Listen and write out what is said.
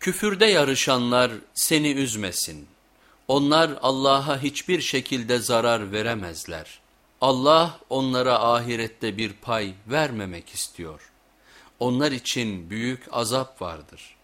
Küfürde yarışanlar seni üzmesin. Onlar Allah'a hiçbir şekilde zarar veremezler. Allah onlara ahirette bir pay vermemek istiyor. Onlar için büyük azap vardır.''